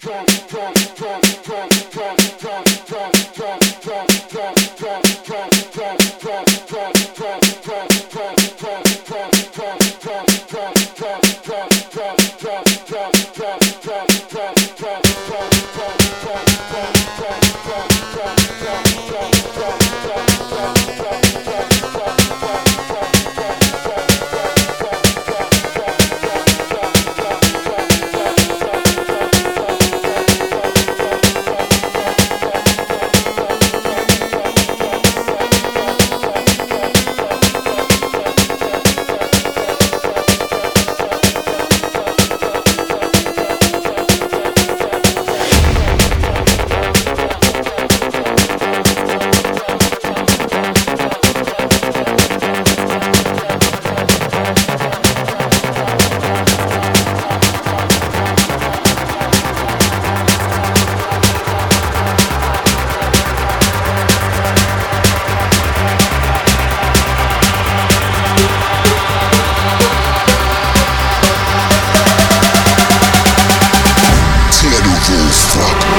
Tear the roof up.